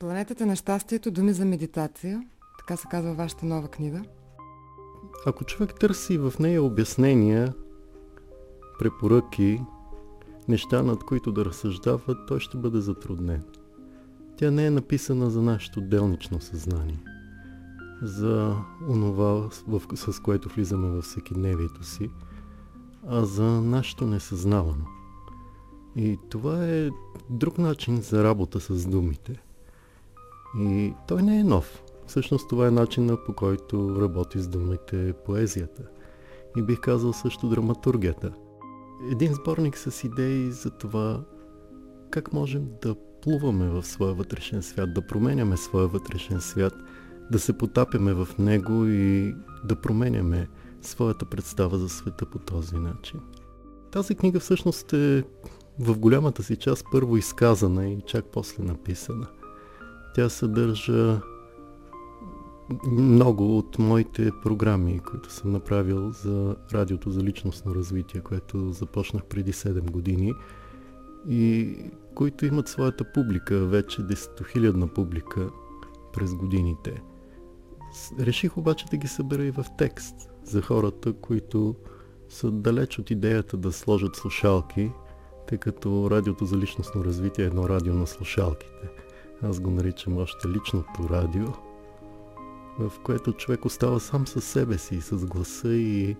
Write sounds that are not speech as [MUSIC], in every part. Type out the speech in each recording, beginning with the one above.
Планетата на щастието, думи за медитация, така се казва вашата нова книга. Ако човек търси в нея обяснения, препоръки, неща, над които да разсъждава, той ще бъде затруднен. Тя не е написана за нашето делнично съзнание, за онова, с което влизаме във всекидневието си, а за нашето несъзнавано. И това е друг начин за работа с думите. И той не е нов. Всъщност това е начина по който работи с думите поезията. И бих казал също драматургията. Един сборник с идеи за това как можем да плуваме в своя вътрешен свят, да променяме своя вътрешен свят, да се потапяме в него и да променяме своята представа за света по този начин. Тази книга всъщност е в голямата си част първо изказана и чак после написана. Тя съдържа много от моите програми, които съм направил за радиото за личностно развитие, което започнах преди 7 години и които имат своята публика, вече десетохилядна публика през годините. Реших обаче да ги събера и в текст за хората, които са далеч от идеята да сложат слушалки, тъй като радиото за личностно развитие е едно радио на слушалките. Аз го наричам още личното радио, в което човек остава сам със себе си, с гласа и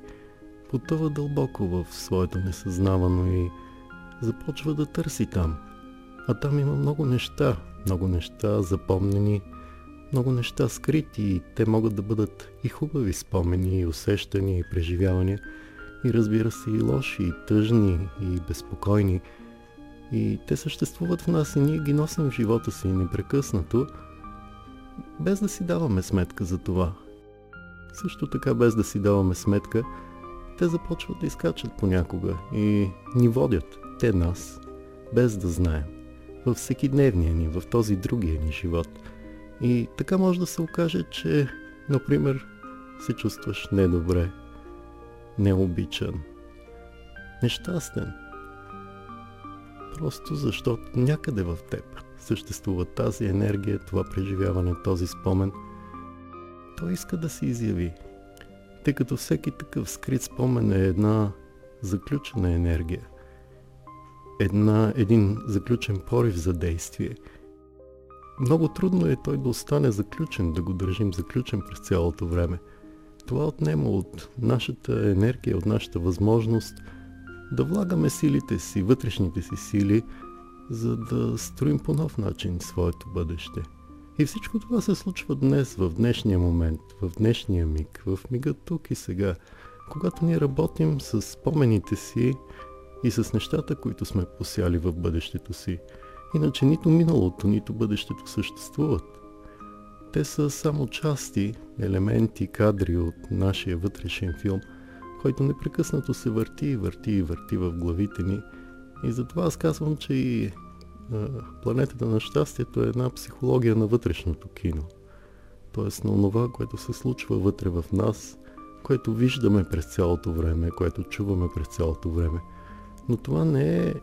потъва дълбоко в своето несъзнавано и започва да търси там. А там има много неща, много неща запомнени, много неща скрити и те могат да бъдат и хубави спомени, и усещания, и преживявания, и разбира се и лоши, и тъжни, и безпокойни. И те съществуват в нас и ние ги носим в живота си непрекъснато, без да си даваме сметка за това. Също така без да си даваме сметка, те започват да изкачат понякога и ни водят, те нас, без да знаем, във всеки дневния ни, в този другия ни живот. И така може да се окаже, че, например, се чувстваш недобре, необичан, нещастен. Просто защото някъде в теб съществува тази енергия, това преживяване, този спомен. Той иска да се изяви, тъй като всеки такъв скрит спомен е една заключена енергия, една, един заключен порив за действие. Много трудно е той да остане заключен, да го държим заключен през цялото време. Това отнема от нашата енергия, от нашата възможност да влагаме силите си, вътрешните си сили, за да строим по нов начин своето бъдеще. И всичко това се случва днес, в днешния момент, в днешния миг, в мига тук и сега, когато ние работим с спомените си и с нещата, които сме посяли в бъдещето си. Иначе нито миналото, нито бъдещето съществуват. Те са само части, елементи, кадри от нашия вътрешен филм, който непрекъснато се върти и върти и върти в главите ни – и затова аз казвам, че и планетата на щастието е една психология на вътрешното кино. Тоест на това, което се случва вътре в нас, което виждаме през цялото време, което чуваме през цялото време. Но това не е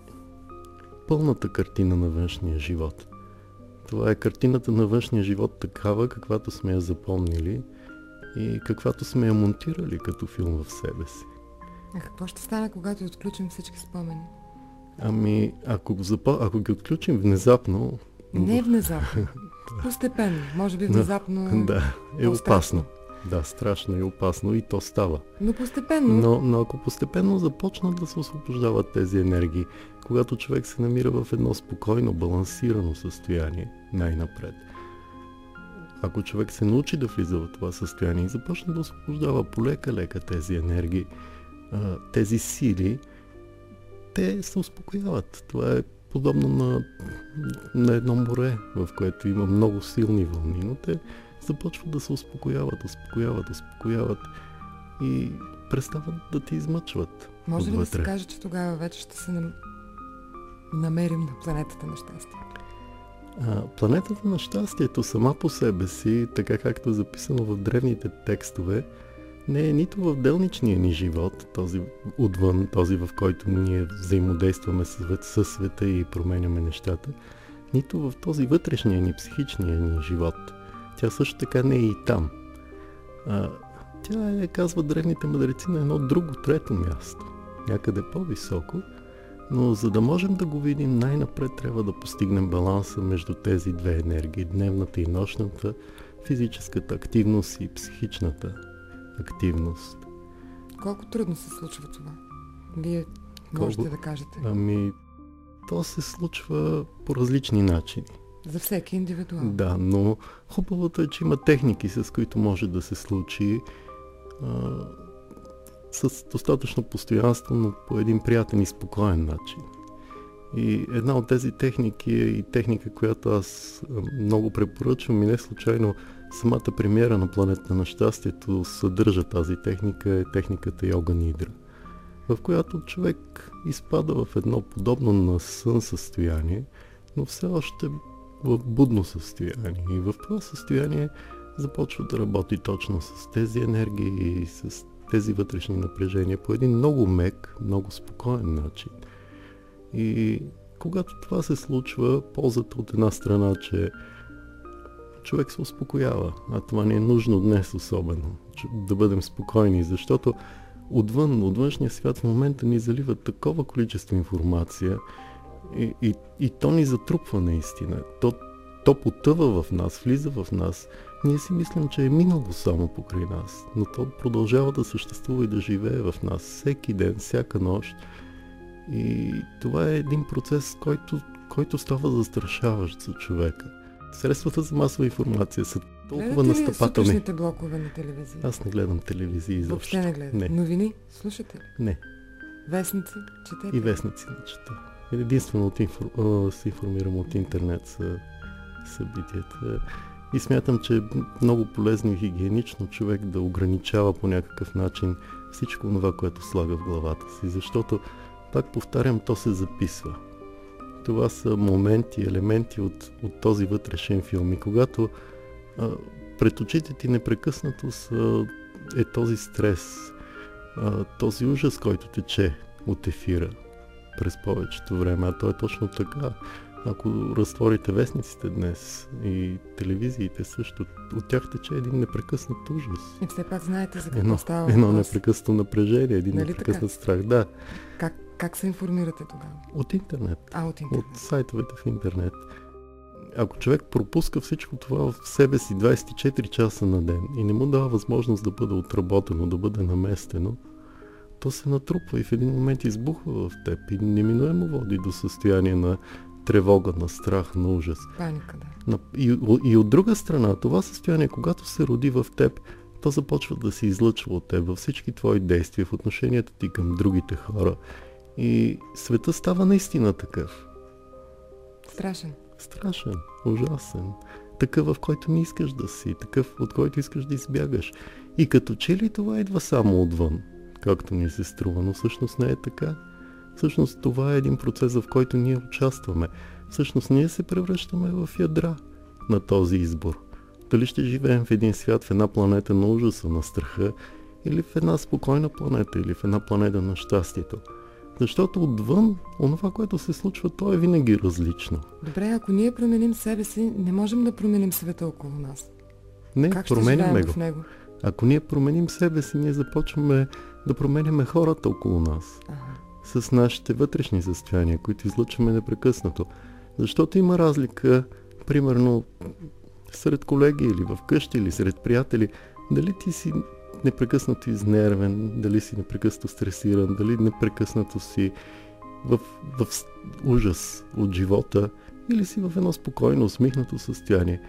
пълната картина на външния живот. Това е картината на външния живот такава, каквато сме я запомнили и каквато сме я монтирали като филм в себе си. А какво ще стане, когато отключим всички спомени? Ами, ако, го запа... ако ги отключим внезапно... Не внезапно. [LAUGHS] Постепенно. Може би внезапно... Да, е опасно. Да, страшно и опасно и то става. Но постепенно. Но, но ако постепенно започнат да се освобождават тези енергии, когато човек се намира в едно спокойно, балансирано състояние, най-напред. Ако човек се научи да влиза в това състояние и започне да освобождава полека-лека тези енергии, тези сили, те се успокояват. Това е подобно на, на едно море, в което има много силни вълни, но те започват да се успокояват, успокояват, успокояват и престават да ти измъчват. Може ли да се каже, че тогава вече ще се нам... намерим на планетата на щастие? Планетата на щастието сама по себе си, така както е записано в древните текстове, не е нито в делничния ни живот, този отвън, този в който ние взаимодействаме със света и променяме нещата, нито в този вътрешния ни, психичния ни живот. Тя също така не е и там. А, тя е, казва древните мъдреци, на едно друго, трето място. Някъде по-високо. Но за да можем да го видим, най-напред трябва да постигнем баланса между тези две енергии, дневната и нощната, физическата активност и психичната активност. Колко трудно се случва това? Вие можете Колко? да кажете. Ами, то се случва по различни начини. За всеки индивидуално. Да, но хубавото е, че има техники, с които може да се случи с достатъчно постоянство, но по един приятен и спокоен начин. И една от тези техники е и техника, която аз много препоръчвам и не случайно самата премиера на планета на щастието съдържа тази техника, е техниката Йога Нидра, в която човек изпада в едно подобно на сън състояние, но все още в будно състояние. И в това състояние започва да работи точно с тези енергии и с тези вътрешни напрежения по един много мек, много спокоен начин. И когато това се случва, ползата от една страна, че човек се успокоява, а това ни е нужно днес особено, да бъдем спокойни, защото отвън, от външния свят в момента ни залива такова количество информация и, и, и то ни затрупва наистина. То, то потъва в нас, влиза в нас. Ние си мислим, че е минало само покрай нас, но то продължава да съществува и да живее в нас всеки ден, всяка нощ. И това е един процес, който, който става застрашаващ за човека. Средствата за масова информация са толкова Гледате настъпателни. Гледате блокове на телевизия? Аз не гледам телевизии изобщо. Въобще не гледам. Не. Новини? Слушате ли? Не. Вестници? Четете? И вестници не чета. Единствено от инфор... се информирам от интернет за събитията. И смятам, че е много полезно и хигиенично човек да ограничава по някакъв начин всичко това, което слага в главата си. Защото, пак повтарям, то се записва. Това са моменти, елементи от, от този вътрешен филм. И когато а, пред очите ти непрекъснато са, е този стрес, а, този ужас, който тече от ефира през повечето време, а то е точно така. Ако разтворите вестниците днес и телевизиите също, от тях тече един непрекъснат ужас. И все пак знаете за какво едно, става Едно непрекъснато напрежение, един нали непрекъснат така? страх, да. Как, как се информирате тогава? От интернет. А, от интернет. От сайтовете в интернет. Ако човек пропуска всичко това в себе си 24 часа на ден и не му дава възможност да бъде отработено, да бъде наместено, то се натрупва и в един момент избухва в теб и неминуемо води до състояние на тревога, на страх, на ужас. Паника, да. И, и от друга страна, това състояние, когато се роди в теб, то започва да се излъчва от теб във всички твои действия, в отношенията ти към другите хора. И света става наистина такъв. Страшен. Страшен, ужасен. Такъв, в който не искаш да си, такъв, от който искаш да избягаш. И като че ли това идва само отвън, както ни се струва, но всъщност не е така. Всъщност това е един процес, в който ние участваме. Всъщност ние се превръщаме в ядра на този избор. Дали ще живеем в един свят, в една планета на ужаса, на страха, или в една спокойна планета, или в една планета на щастието. Защото отвън, онова, което се случва, то е винаги различно. Добре, ако ние променим себе си, не можем да променим света около нас. Не, как променяме го. В него? Ако ние променим себе си, ние започваме да променяме хората около нас. Ага с нашите вътрешни състояния, които излъчваме непрекъснато. Защото има разлика, примерно, сред колеги или в къщи или сред приятели, дали ти си непрекъснато изнервен, дали си непрекъснато стресиран, дали непрекъснато си в, в ужас от живота или си в едно спокойно, усмихнато състояние.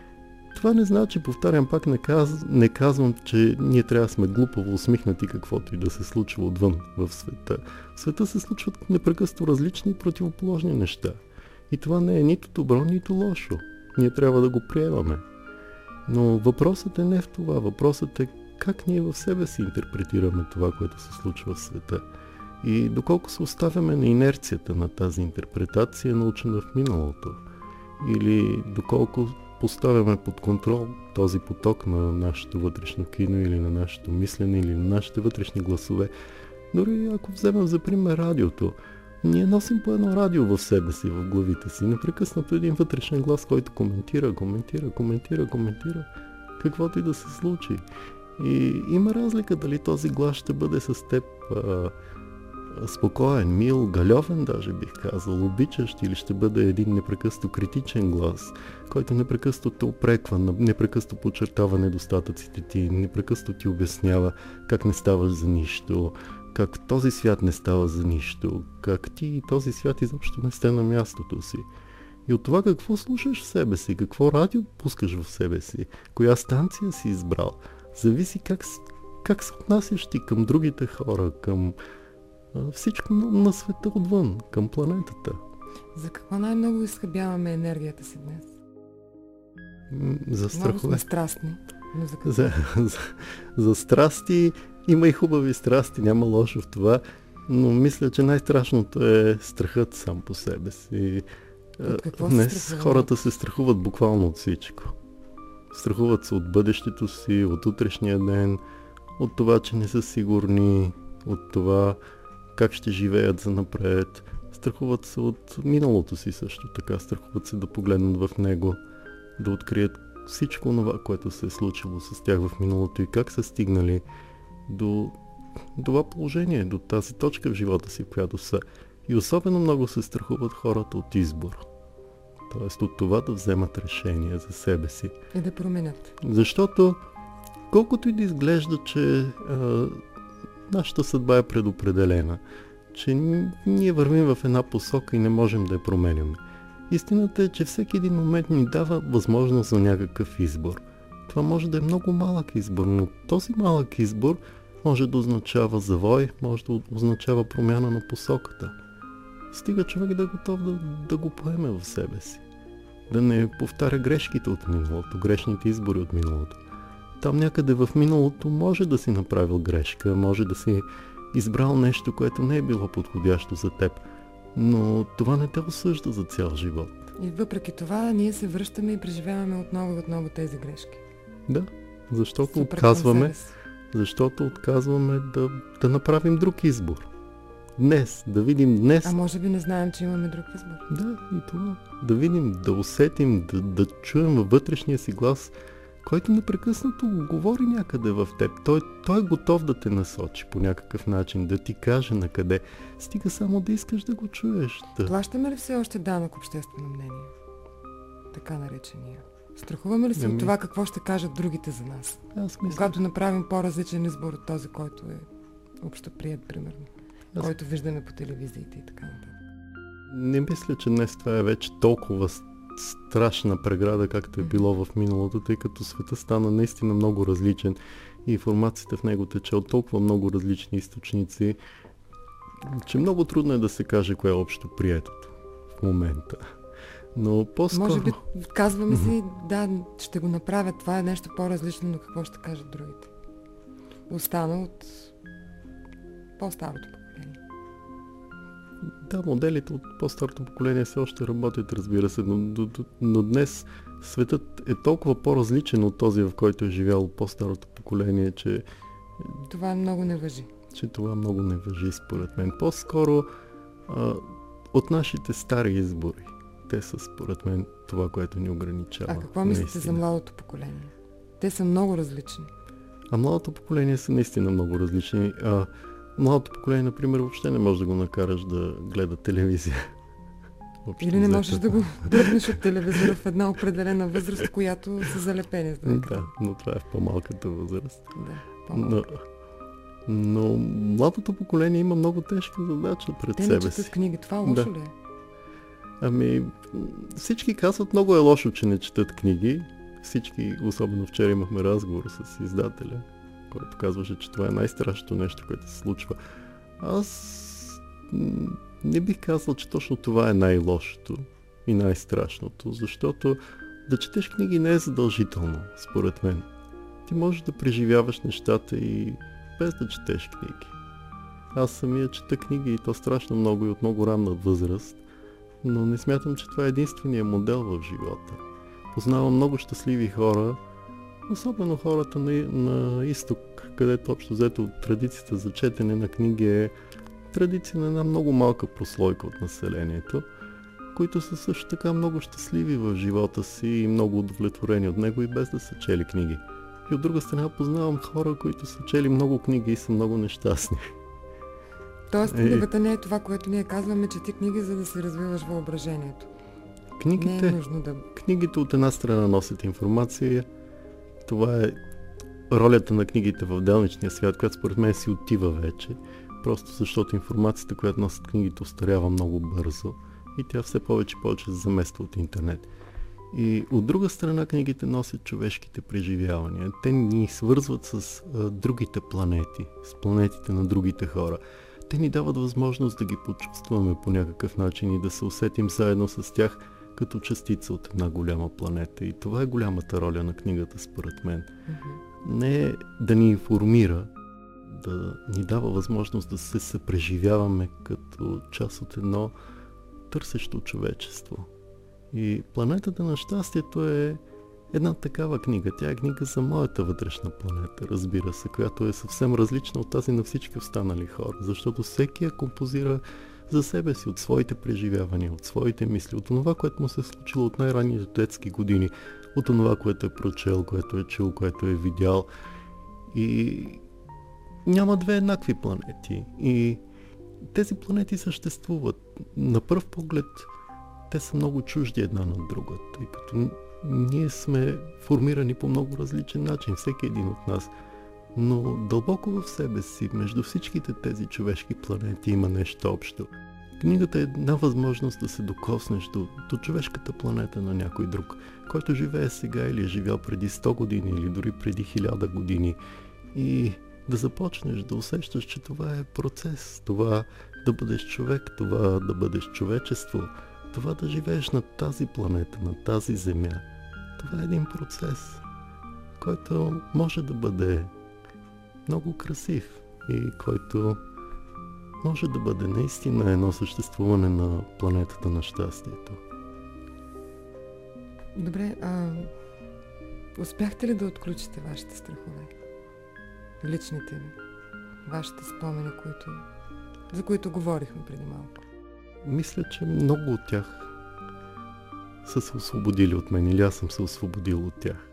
Това не значи, повтарям пак, не, каз, не казвам, че ние трябва да сме глупаво усмихнати каквото и да се случва отвън в света. В света се случват непрекъснато различни противоположни неща. И това не е нито добро, нито лошо. Ние трябва да го приемаме. Но въпросът е не в това. Въпросът е как ние в себе си интерпретираме това, което се случва в света. И доколко се оставяме на инерцията на тази интерпретация, научена в миналото. Или доколко поставяме под контрол този поток на нашето вътрешно кино или на нашето мислене или на нашите вътрешни гласове. Дори ако вземем за пример радиото, ние носим по едно радио в себе си, в главите си. Непрекъснато един вътрешен глас, който коментира, коментира, коментира, коментира каквото и да се случи. И има разлика дали този глас ще бъде с теб а, спокоен, мил, галевен даже бих казал, обичащ или ще бъде един непрекъсто критичен глас, който непрекъсто те опреква, непрекъсто подчертава недостатъците ти, непрекъсто ти обяснява как не ставаш за нищо, как този свят не става за нищо, как ти и този свят изобщо не сте на мястото си. И от това какво слушаш в себе си, какво радио пускаш в себе си, коя станция си избрал, зависи как, как се отнасяш ти към другите хора, към всичко на, на света отвън, към планетата. За какво най-много изхъбяваме енергията си днес? За страхове. Много сме страстни. Но за, за, за, за страсти има и хубави страсти, няма лошо в това, но мисля, че най-страшното е страхът сам по себе си. Днес хората се страхуват буквално от всичко. Страхуват се от бъдещето си, от утрешния ден, от това, че не са сигурни, от това как ще живеят за напред. Страхуват се от миналото си също така. Страхуват се да погледнат в него, да открият всичко това, което се е случило с тях в миналото и как са стигнали до това положение, до тази точка в живота си, в която са. И особено много се страхуват хората от избор. Тоест от това да вземат решение за себе си. И да променят. Защото колкото и да изглежда, че а, нашата съдба е предопределена, че ние вървим в една посока и не можем да я променяме. Истината е, че всеки един момент ни дава възможност за някакъв избор. Това може да е много малък избор, но този малък избор може да означава завой, може да означава промяна на посоката. Стига човек да е готов да, да го поеме в себе си. Да не повтаря грешките от миналото, грешните избори от миналото. Там някъде в миналото може да си направил грешка, може да си избрал нещо, което не е било подходящо за теб, но това не те осъжда за цял живот. И въпреки това ние се връщаме и преживяваме отново и отново тези грешки. Да, защото отказваме, защото отказваме да, да направим друг избор. Днес, да видим днес. А може би не знаем, че имаме друг избор. Да, и това. Да видим, да усетим, да, да чуем във вътрешния си глас който непрекъснато говори някъде в теб. Той, той е готов да те насочи по някакъв начин, да ти каже на къде. Стига само да искаш да го чуеш. Да. Плащаме ли все още данък обществено мнение? Така наречения. Страхуваме ли се ами... от това какво ще кажат другите за нас? Аз мисля... Когато направим по-различен избор от този, който е общо прият, примерно. Аз... Който виждаме по телевизиите и така нататък. Не мисля, че днес това е вече толкова страшна преграда, както е било в миналото, тъй като света стана наистина много различен и информацията в него тече от толкова много различни източници, че много трудно е да се каже кое е общо приетото в момента. Но по-скоро... Може би казваме си, да, ще го направя, това е нещо по-различно, но какво ще кажат другите? Остана от по-старото да, моделите от по-старото поколение все още работят, разбира се, но, но, но днес светът е толкова по-различен от този, в който е живяло по-старото поколение, че... Това много не въжи. Че това много не въжи, според мен. По-скоро а, от нашите стари избори. Те са, според мен, това, което ни ограничава. А какво мислите наистина. за младото поколение? Те са много различни. А младото поколение са наистина много различни. А, Младото поколение, например, въобще не може да го накараш да гледа телевизия. Въобще Или не можеш да го дръпнеш от телевизора в една определена възраст, която са залепени. Да, но това е в по-малката възраст. Да, по-малка. Но, но младото поколение има много тежка задача пред Те себе си. Те четат книги. Това лошо да. ли е? Ами, всички казват много е лошо, че не четат книги. Всички, особено вчера имахме разговор с издателя който казваше, че това е най-страшното нещо, което се случва. Аз не бих казал, че точно това е най-лошото и най-страшното, защото да четеш книги не е задължително, според мен. Ти можеш да преживяваш нещата и без да четеш книги. Аз самия чета книги и то страшно много и от много ранна възраст, но не смятам, че това е единствения модел в живота. Познавам много щастливи хора, Особено хората на, на изток, където общо взето традицията за четене на книги е традиции на една много малка прослойка от населението, които са също така много щастливи в живота си и много удовлетворени от него и без да са чели книги. И от друга страна познавам хора, които са чели много книги и са много нещастни. Тоест, книгата не е това, което ние казваме, че ти книги, за да си развиваш въображението. Книгите, не е нужно да... книгите от една страна носят информация. Това е ролята на книгите в делничния свят, която според мен си отива вече. Просто защото информацията, която носят книгите, устарява много бързо и тя все повече и повече се замества от интернет. И от друга страна книгите носят човешките преживявания. Те ни свързват с а, другите планети, с планетите на другите хора. Те ни дават възможност да ги почувстваме по някакъв начин и да се усетим заедно с тях като частица от една голяма планета. И това е голямата роля на книгата, според мен. Mm-hmm. Не е да ни информира, да ни дава възможност да се съпреживяваме като част от едно търсещо човечество. И планетата на щастието е една такава книга. Тя е книга за моята вътрешна планета, разбира се, която е съвсем различна от тази на всички останали хора, защото всеки я композира за себе си, от своите преживявания, от своите мисли, от това, което му се е случило от най-ранните детски години, от това, което е прочел, което е чул, което е видял. И няма две еднакви планети. И тези планети съществуват. На пръв поглед те са много чужди една на друга, тъй като ние сме формирани по много различен начин, всеки един от нас. Но дълбоко в себе си, между всичките тези човешки планети има нещо общо. Книгата е една възможност да се докоснеш до, до човешката планета на някой друг, който живее сега или е живял преди 100 години или дори преди 1000 години. И да започнеш да усещаш, че това е процес, това да бъдеш човек, това да бъдеш човечество, това да живееш на тази планета, на тази земя. Това е един процес, който може да бъде много красив и който може да бъде наистина едно съществуване на планетата на щастието. Добре, а успяхте ли да отключите вашите страхове? Личните ви? Вашите спомени, които, за които говорихме преди малко? Мисля, че много от тях са се освободили от мен или аз съм се освободил от тях.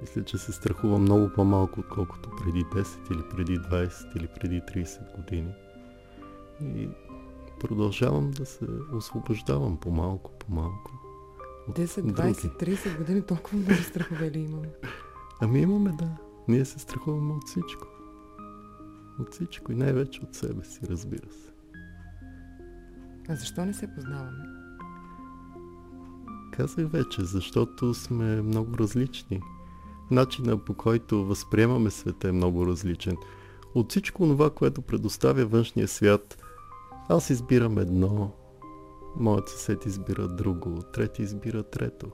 Мисля, че се страхувам много по-малко, отколкото преди 10 или преди 20 или преди 30 години. И продължавам да се освобождавам по-малко, по-малко. 10, 20, 30 години толкова много страхове ли имаме? Ами имаме, да. Ние се страхуваме от всичко. От всичко и най-вече от себе си, разбира се. А защо не се познаваме? Казах вече, защото сме много различни. Начина по който възприемаме света е много различен. От всичко това, което предоставя външния свят, аз избирам едно, моят съсед избира друго, трети избира трето.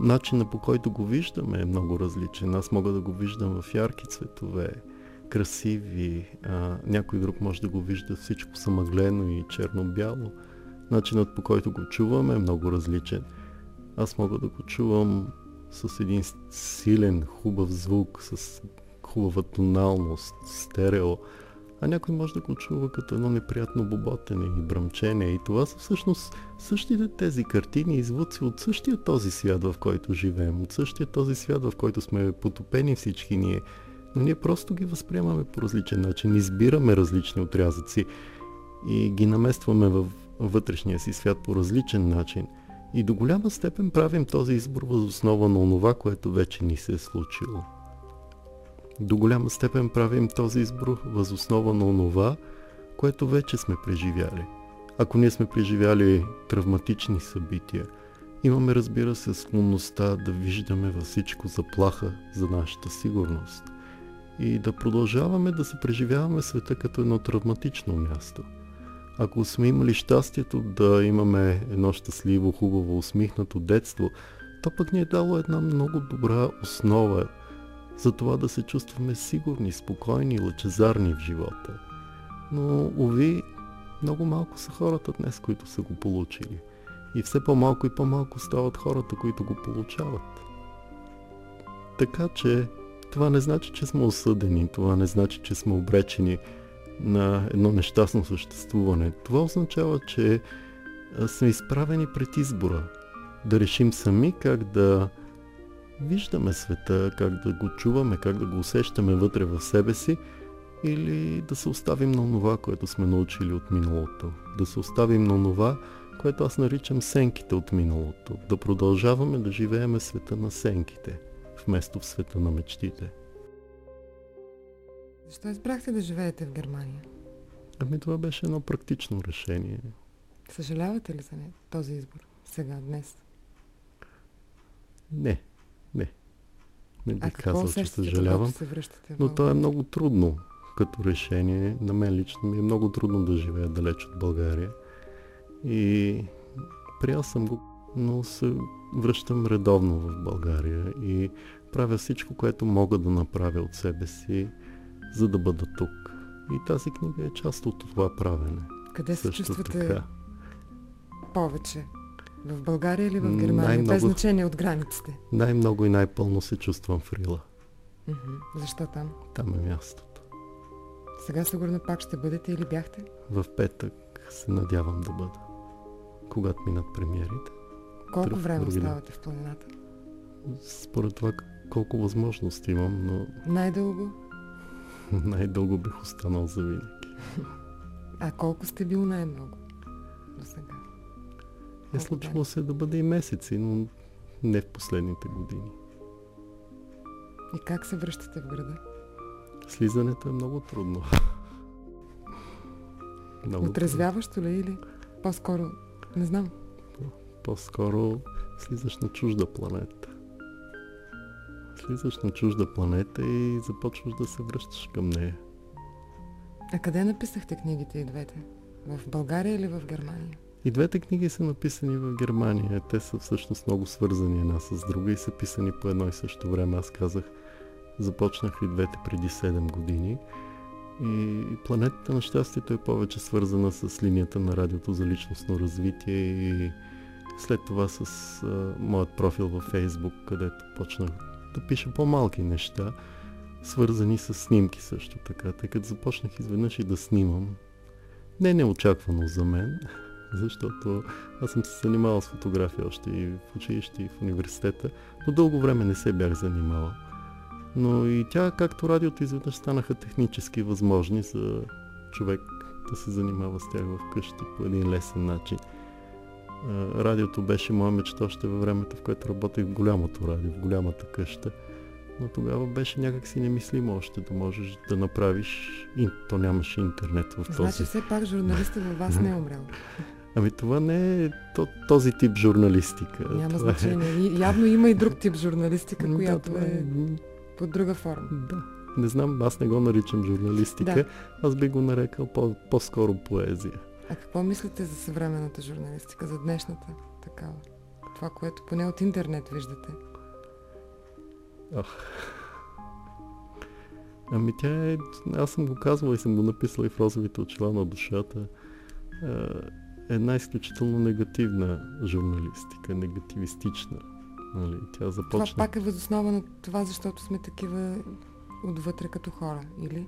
Начина по който го виждаме е много различен. Аз мога да го виждам в ярки цветове, красиви, а, някой друг може да го вижда всичко самъглено и черно-бяло. Начинът по който го чуваме е много различен. Аз мога да го чувам с един силен, хубав звук, с хубава тоналност, стерео, а някой може да го чува като едно неприятно боботене и бръмчение. И това са всъщност същите тези картини и звуци от същия този свят, в който живеем, от същия този свят, в който сме потопени всички ние. Но ние просто ги възприемаме по различен начин, избираме различни отрязъци и ги наместваме във вътрешния си свят по различен начин. И до голяма степен правим този избор въз основа на онова, което вече ни се е случило. До голяма степен правим този избор въз основа на онова, което вече сме преживяли. Ако ние сме преживяли травматични събития, имаме разбира се склонността да виждаме във всичко заплаха за нашата сигурност и да продължаваме да се преживяваме света като едно травматично място. Ако сме имали щастието да имаме едно щастливо, хубаво, усмихнато детство, то пък ни е дало една много добра основа за това да се чувстваме сигурни, спокойни лъчезарни в живота. Но, уви, много малко са хората днес, които са го получили. И все по-малко и по-малко стават хората, които го получават. Така че това не значи, че сме осъдени, това не значи, че сме обречени. На едно нещастно съществуване. Това означава, че сме изправени пред избора. Да решим сами как да виждаме света, как да го чуваме, как да го усещаме вътре в себе си или да се оставим на това, което сме научили от миналото. Да се оставим на това, което аз наричам сенките от миналото. Да продължаваме да живееме света на сенките, вместо в света на мечтите. Защо избрахте да живеете в Германия? Ами това беше едно практично решение. Съжалявате ли за не, този избор сега, днес? Не, не. Не бих казал, че съжалявам. Се но то е много трудно като решение. На мен лично ми е много трудно да живея далеч от България. И приял съм го, но се връщам редовно в България и правя всичко, което мога да направя от себе си, за да бъда тук. И тази книга е част от това правене. Къде се чувствате така. повече? В България или в Германия? Най-много... Без значение от границите. Най-много и най-пълно се чувствам в Рила. Mm-hmm. Защо там? Там е мястото. Сега сигурно пак ще бъдете или бяхте? В петък се надявам да бъда. Когато минат премиерите. Колко Друг, време оставате в планината? Според това колко възможности имам, но... Най-дълго? [LAUGHS] най-дълго бих останал за винаги. А колко сте бил най-много до сега? Е случило се да бъде и месеци, но не в последните години. И как се връщате в града? Слизането е много трудно. [LAUGHS] много Отрезвяващо ли или по-скоро? Не знам. По-скоро слизаш на чужда планета. Слизаш на чужда планета и започваш да се връщаш към нея. А къде написахте книгите и двете? В България или в Германия? И двете книги са написани в Германия. Те са всъщност много свързани една с друга и са писани по едно и също време. Аз казах, започнах и двете преди 7 години. И планетата на щастието е повече свързана с линията на радиото за личностно развитие и след това с а, моят профил във Фейсбук, където почнах да пиша по-малки неща, свързани с снимки също така, тъй като започнах изведнъж и да снимам. Не неочаквано за мен, [LAUGHS] защото аз съм се занимавал с фотография още и в училище, и в университета, но дълго време не се бях занимавал. Но и тя, както радиото, изведнъж станаха технически възможни за човек да се занимава с тях в къщи по един лесен начин. Радиото беше моя мечта още във времето, в което работех в голямото радио, в голямата къща. Но тогава беше някакси немислимо още да можеш да направиш, и то нямаше интернет в този. Значи все пак журналистът във вас не е умрял. [LAUGHS] Ами това не е то, този тип журналистика. Няма това е- значение. Е... Явно има и друг тип журналистика, [LAUGHS] да, която е... е под друга форма. Да. Не знам, аз не го наричам журналистика, да. аз би го нарекал по- по-скоро поезия. А какво мислите за съвременната журналистика, за днешната такава? Това, което поне от интернет виждате. Ох. Ами тя е... Аз съм го казвал и съм го написал и в розовите очила на душата. Е, една изключително негативна журналистика, негативистична. Нали? Тя започна... Това пак е възоснова на това, защото сме такива отвътре като хора, или?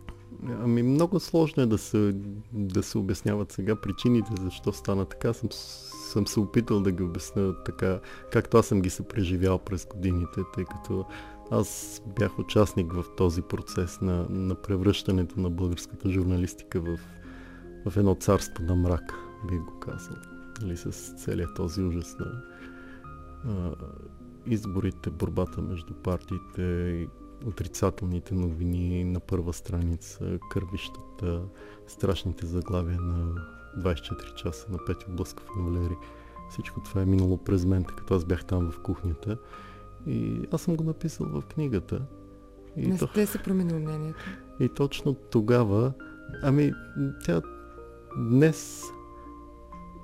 Ами много сложно е да се, да се обясняват сега причините, защо стана така. Съм, съм се опитал да ги обясня така, както аз съм ги се преживял през годините, тъй като аз бях участник в този процес на, на превръщането на българската журналистика в, в едно царство на мрак, бих го казал. Нали, с целият този ужас на а, изборите, борбата между партиите и отрицателните новини на първа страница, кървищата, страшните заглавия на 24 часа на Петя Блъсков и Валери. Всичко това е минало през мен, като аз бях там в кухнята. И аз съм го написал в книгата. И не сте се променил мнението. И точно тогава, ами, тя днес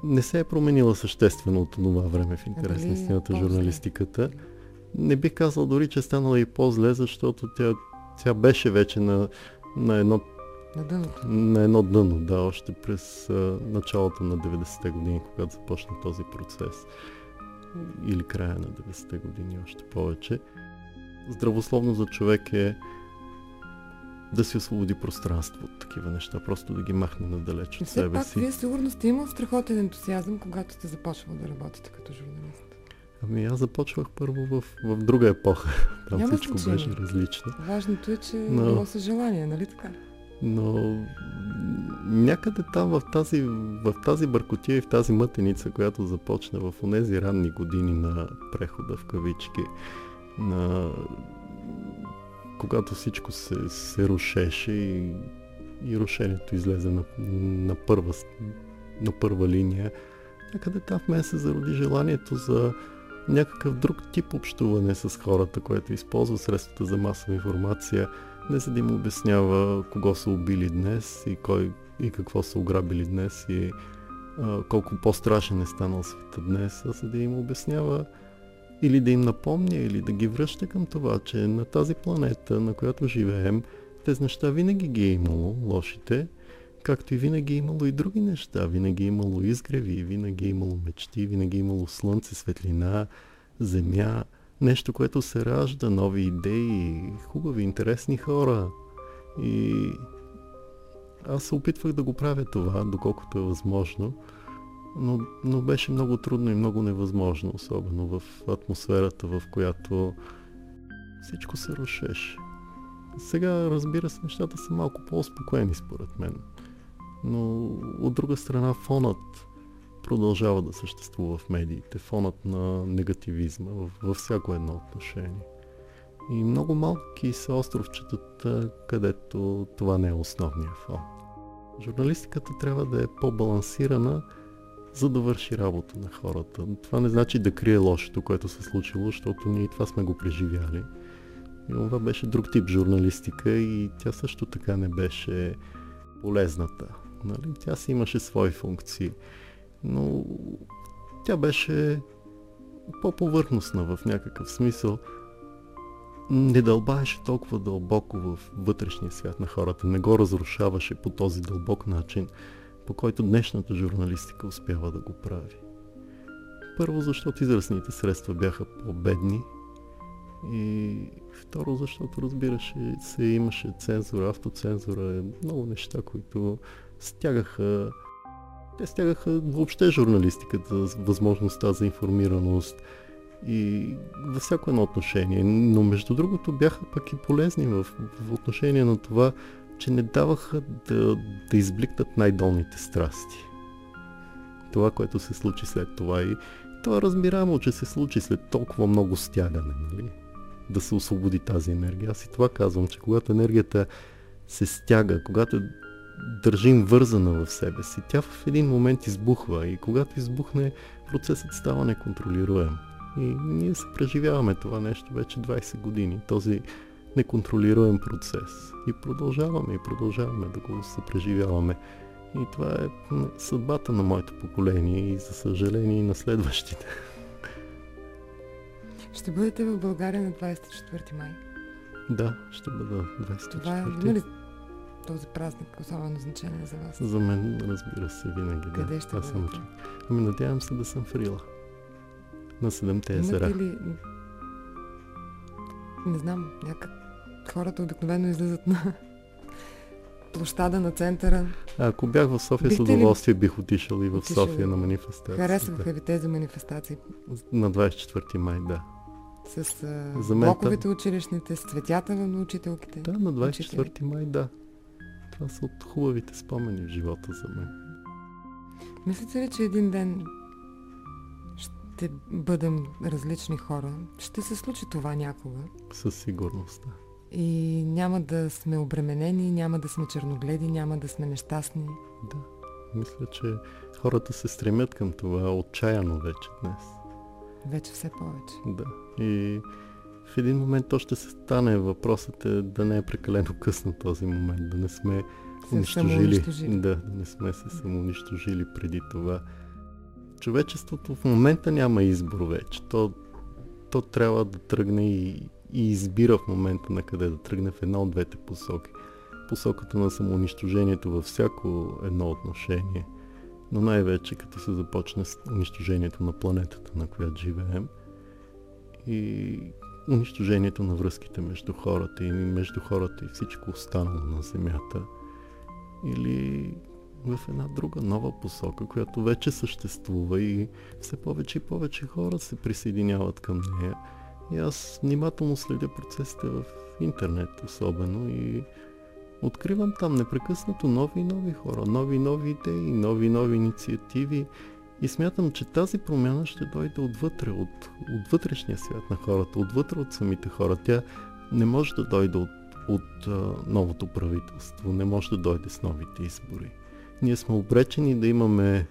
не се е променила съществено от това време в интерес на истината журналистиката. Не бих казал дори, че е станала и по-зле, защото тя, тя беше вече на, на едно на дъното. На едно дъно, да, още през а, началото на 90-те години, когато започна този процес. Или края на 90-те години, още повече. Здравословно за човек е да си освободи пространство от такива неща, просто да ги махне надалеч от себе пак си. вие сигурно сте имал страхотен ентусиазъм, когато сте започвал да работите като журналист. Ами аз започвах първо в, в друга епоха. [LAUGHS] Там Няма всичко значение. беше различно. Важното е, че Но- Но... било с желание, нали така? Но някъде там в тази, в тази бъркотия и в тази мътеница, която започна в онези ранни години на прехода в кавички, на когато всичко се, се рушеше и, и рушението излезе на, на, първа, на първа линия, някъде там в мен се зароди желанието за някакъв друг тип общуване с хората, което използва средствата за масова информация, не за да им обяснява кого са убили днес и кой и какво са ограбили днес и а, колко по-страшен е станал света днес, а за да им обяснява или да им напомня, или да ги връща към това, че на тази планета, на която живеем, тези неща винаги ги е имало, лошите, както и винаги е имало и други неща. Винаги е имало изгреви, винаги е имало мечти, винаги е имало слънце, светлина, земя, нещо, което се ражда, нови идеи, хубави, интересни хора. И аз се опитвах да го правя това, доколкото е възможно, но, но беше много трудно и много невъзможно, особено в атмосферата, в която всичко се рушеше. Сега, разбира се, нещата са малко по-успокоени според мен. Но от друга страна фонът продължава да съществува в медиите, фонът на негативизма във, всяко едно отношение. И много малки са островчетата, където това не е основния фон. Журналистиката трябва да е по-балансирана, за да върши работа на хората. Това не значи да крие лошото, което се случило, защото ние и това сме го преживяли. И това беше друг тип журналистика и тя също така не беше полезната. Нали? Тя си имаше свои функции, но тя беше по-повърхностна в някакъв смисъл. Не дълбаеше толкова дълбоко в вътрешния свят на хората, не го разрушаваше по този дълбок начин, по който днешната журналистика успява да го прави. Първо, защото изразните средства бяха по-бедни и второ, защото разбираше се, имаше цензура, автоцензура, много неща, които стягаха те стягаха въобще журналистиката, възможността за информираност и във всяко едно отношение. Но между другото бяха пък и полезни в, в отношение на това, че не даваха да, да избликнат най-долните страсти. Това, което се случи след това и това е разбираемо, че се случи след толкова много стягане, нали? Да се освободи тази енергия. Аз и това казвам, че когато енергията се стяга, когато държим вързана в себе си, тя в един момент избухва и когато избухне, процесът става неконтролируем. И ние се преживяваме това нещо вече 20 години, този неконтролируем процес. И продължаваме и продължаваме да го съпреживяваме. И това е съдбата на моето поколение и за съжаление и на следващите. Ще бъдете в България на 24 май. Да, ще бъда 24. Това има ли този празник особено значение за вас? За мен, разбира се, винаги. Къде да. ще Аз съм. Ами надявам се да съм в Рила. На седемте езера. Ли... Не знам, някак хората обикновено излизат на площада на центъра. А, ако бях в София, Бихте с ли удоволствие бих отишъл и в отишъл? София на манифестация. Харесваха ви тези манифестации На 24 май, да. с а, За мен блоковете училищните, с цветята на учителките. Да, на Учители. 24 май, да. Това са от хубавите спомени в живота за мен. Мислите ли, че един ден ще бъдем различни хора? Ще се случи това някога. Със сигурност, да. И няма да сме обременени, няма да сме черногледи, няма да сме нещастни. Да. Мисля, че хората се стремят към това отчаяно вече днес. Вече все повече. Да. И в един момент то ще се стане. Въпросът е да не е прекалено късно този момент, да не сме унищожили. Да, да не сме се самоунищожили преди това. Човечеството в момента няма избор вече. То, то трябва да тръгне и, и избира в момента на къде да тръгне в една от двете посоки. Посоката на самоунищожението във всяко едно отношение, но най-вече като се започне с унищожението на планетата, на която живеем. И унищожението на връзките между хората и между хората и всичко останало на Земята. Или в една друга нова посока, която вече съществува и все повече и повече хора се присъединяват към нея. И аз внимателно следя процесите в интернет особено и откривам там непрекъснато нови и нови хора, нови и нови идеи, нови и нови инициативи и смятам, че тази промяна ще дойде отвътре, от, от вътрешния свят на хората, отвътре от самите хора. Тя не може да дойде от, от а, новото правителство, не може да дойде с новите избори. Ние сме обречени да имаме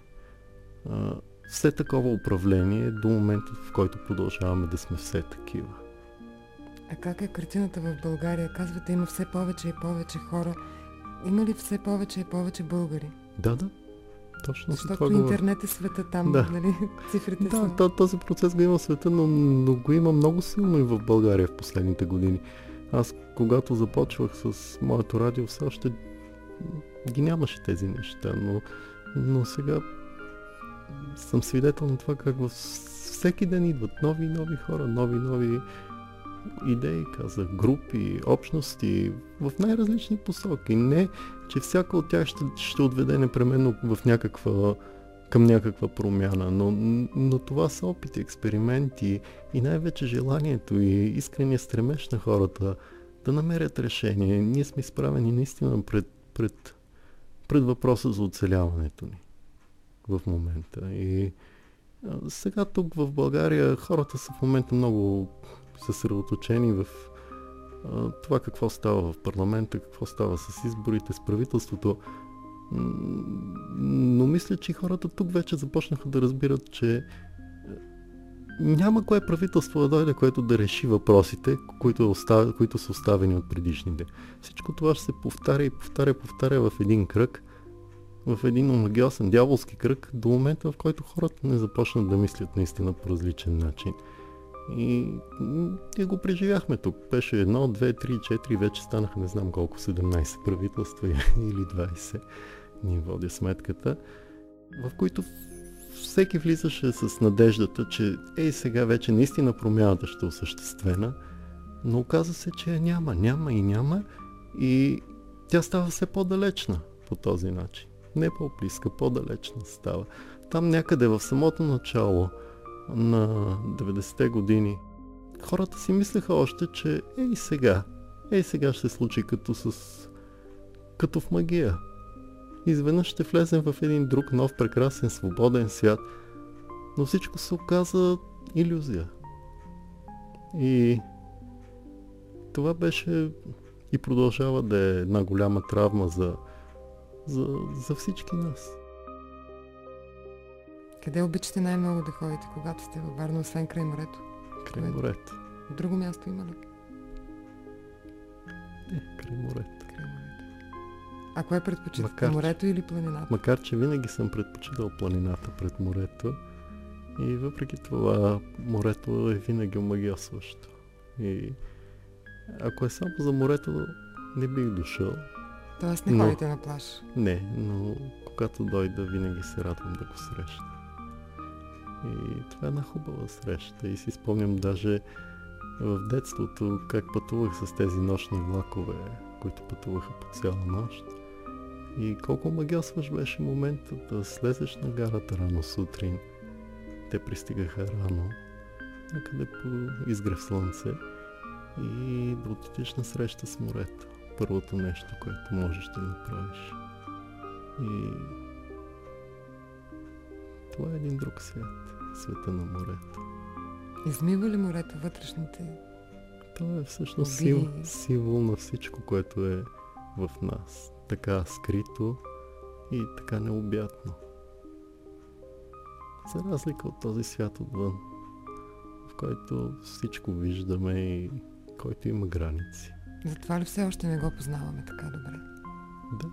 а, все такова управление до момента, в който продължаваме да сме все такива. А как е картината в България? Казвате, има все повече и повече хора. Има ли все повече и повече българи? Да, да. Точно Защото това интернет е света там, да. нали? [LAUGHS] Цифрите да, са... Да, този процес го има в света, но, но го има много силно и в България в последните години. Аз, когато започвах с моето радио, все още ги нямаше тези неща, но, но сега съм свидетел на това как във всеки ден идват нови и нови хора, нови нови идеи, казах, групи, общности в най-различни посоки. Не, че всяка от тях ще, ще отведе непременно в някаква, към някаква промяна, но, но това са опити, експерименти и най-вече желанието и искрения стремеж на хората да намерят решение. Ние сме изправени наистина пред, пред, пред въпроса за оцеляването ни в момента. И сега тук в България хората са в момента много съсредоточени в това какво става в парламента, какво става с изборите, с правителството. Но мисля, че хората тук вече започнаха да разбират, че няма кое правителство да дойде, което да реши въпросите, които, е остав... които са оставени от предишните. Всичко това ще се повтаря и повтаря, повтаря в един кръг, в един омагиосен дяволски кръг, до момента в който хората не започнат да мислят наистина по различен начин. И ние го преживяхме тук. Беше едно, две, три, четири, вече станаха не знам колко, 17 правителства [LAUGHS] или 20. Ни водя сметката, в които всеки влизаше с надеждата, че ей сега вече наистина промяната ще е осъществена, но оказа се, че няма, няма и няма и тя става все по-далечна по този начин. Не по-близка, по-далечна става. Там някъде в самото начало – на 90-те години, хората си мислеха още, че ей сега, ей сега ще се случи като с... като в магия. Изведнъж ще влезем в един друг нов, прекрасен, свободен свят. Но всичко се оказа иллюзия. И това беше и продължава да е една голяма травма за, за, за всички нас. Къде обичате най-много да ходите, когато сте във Варна, освен край морето? Край морето. Друго място има ли? Не, край морето. Край морето. А кое предпочитате? Макар, морето или планината? Макар, че винаги съм предпочитал планината пред морето. И въпреки това, морето е винаги омагиосващо. И ако е само за морето, не бих дошъл. Тоест не но, ходите на плаж? Не, но когато дойда, винаги се радвам да го срещна. И това е една хубава среща. И си спомням даже в детството как пътувах с тези нощни влакове, които пътуваха по цяла нощ. И колко магиосваш беше моментът да слезеш на гарата рано сутрин. Те пристигаха рано, някъде по изгрев слънце и да отидеш на среща с морето. Първото нещо, което можеш да направиш. И това е един друг свят. Света на морето. Измива ли морето вътрешните? Това е всъщност сим, символ на всичко, което е в нас. Така скрито и така необятно. За разлика от този свят отвън, в който всичко виждаме и който има граници. Затова ли все още не го познаваме така добре? Да,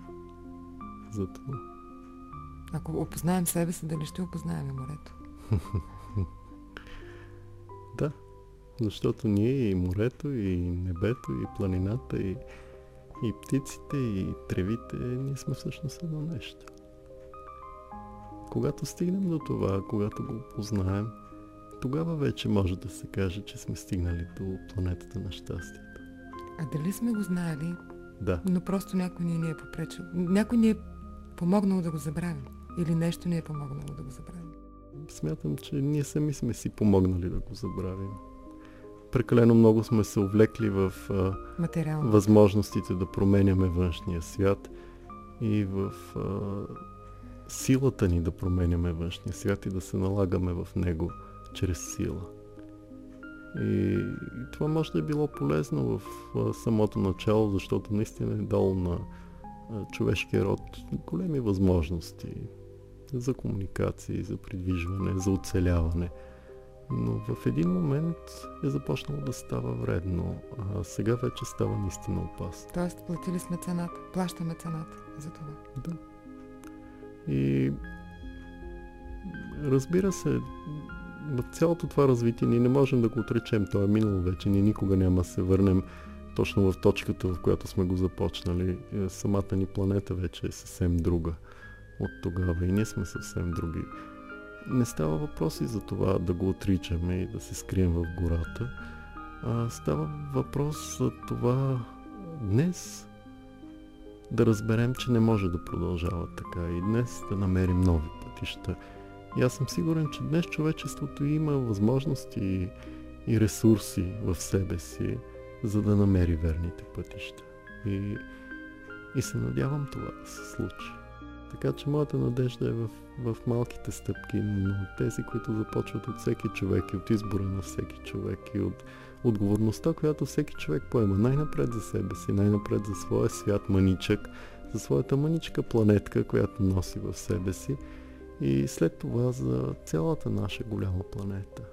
затова. Ако опознаем себе си, дали ще опознаем морето? [LAUGHS] да, защото ние и морето, и небето, и планината, и, и птиците, и тревите, ние сме всъщност едно нещо. Когато стигнем до това, когато го познаем, тогава вече може да се каже, че сме стигнали до планетата на щастието. А дали сме го знаели, Да. но просто някой ни е попречил? Някой ни е помогнал да го забравим? Или нещо ни е помогнало да го забравим? Смятам, че ние сами сме си помогнали да го забравим. Прекалено много сме се увлекли в а, възможностите да променяме външния свят и в а, силата ни да променяме външния свят и да се налагаме в него чрез сила. И, и това може да е било полезно в а, самото начало, защото наистина е дало на а, човешкия род големи възможности за комуникации, за придвижване, за оцеляване. Но в един момент е започнало да става вредно, а сега вече става наистина опасно. Тоест, платили сме цената. Плащаме цената за това. Да. И разбира се, в цялото това развитие ние не можем да го отречем. То е минало вече. Ние никога няма да се върнем точно в точката, в която сме го започнали. Е, Самата ни планета вече е съвсем друга от тогава и ние сме съвсем други. Не става въпрос и за това да го отричаме и да се скрием в гората. А става въпрос за това днес да разберем, че не може да продължава така и днес да намерим нови пътища. И аз съм сигурен, че днес човечеството има възможности и, ресурси в себе си, за да намери верните пътища. И, и се надявам това да се случи. Така че моята надежда е в, в малките стъпки, но тези, които започват от всеки човек и от избора на всеки човек и от отговорността, която всеки човек поема най-напред за себе си, най-напред за своя свят мъничък, за своята мъничка планетка, която носи в себе си и след това за цялата наша голяма планета.